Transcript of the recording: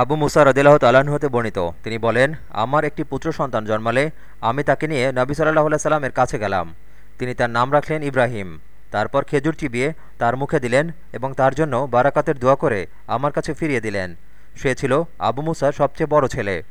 আবু মুসা রদিল্লাহ তালাহ হতে বর্ণিত। তিনি বলেন, আমার একটি পুত্র সন্তান জন্মালে আমি তাকে নিয়ে নবী সাল্লাহ সাল্লামের কাছে গেলাম। তিনি তার নাম রাখলেন ইব্রাহিম। তারপর খেজুর চিবিয়ে তার মুখে দিলেন এবং তার জন্য বারাকাতের দোয়া করে আমার কাছে ফিরিয়ে দিলেন। সে ছিল আবু মুসার সবচেয়ে বড় ছেলে।